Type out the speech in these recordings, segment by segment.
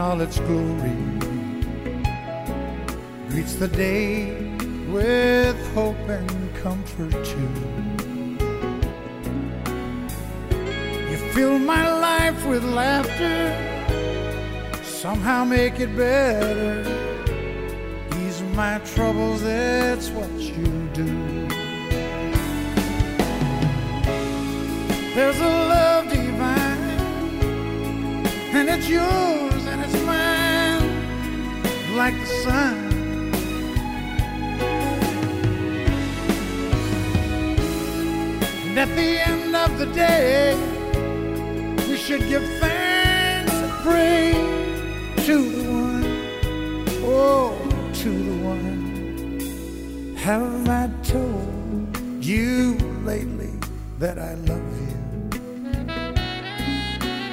all its glory greets the day with hope and comfort too. You fill my life with laughter, somehow make it better. Ease my troubles, that's what you do. There's a love divine, and it's yours like the sun. And at the end of the day, we should give thanks and pray to the one, oh, to the one. Have I told you lately that I love you?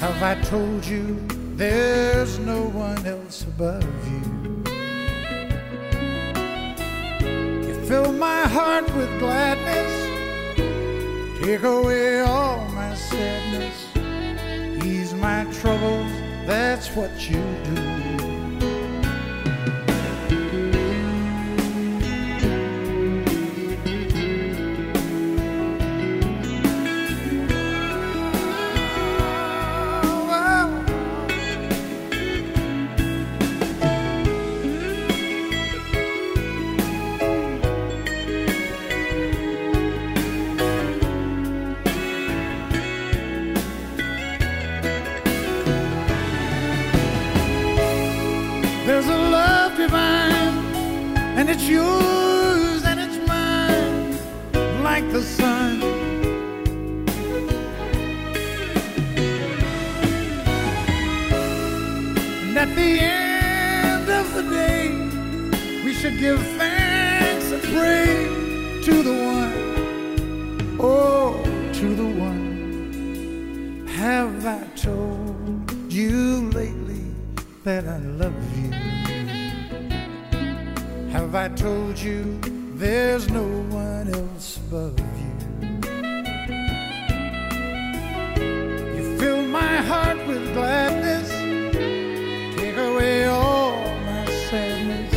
Have I told you there's no one else above you? You fill my heart with gladness, take away all my sadness, ease my troubles, that's what you do. There's a love divine, and it's yours and it's mine, like the sun. And at the end of the day, we should give thanks and pray to the one, oh, to the one. Have I told that I love you? Have I told you there's no one else above you? You fill my heart with gladness, take away all my sadness,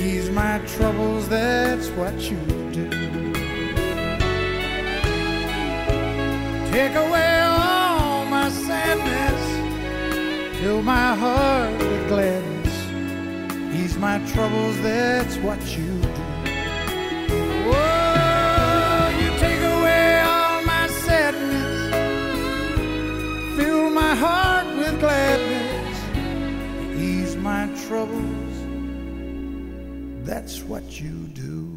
ease my troubles, that's what you do. Take away fill my heart with gladness. Ease my troubles, that's what you do. Oh, you take away all my sadness, fill my heart with gladness, ease my troubles, that's what you do.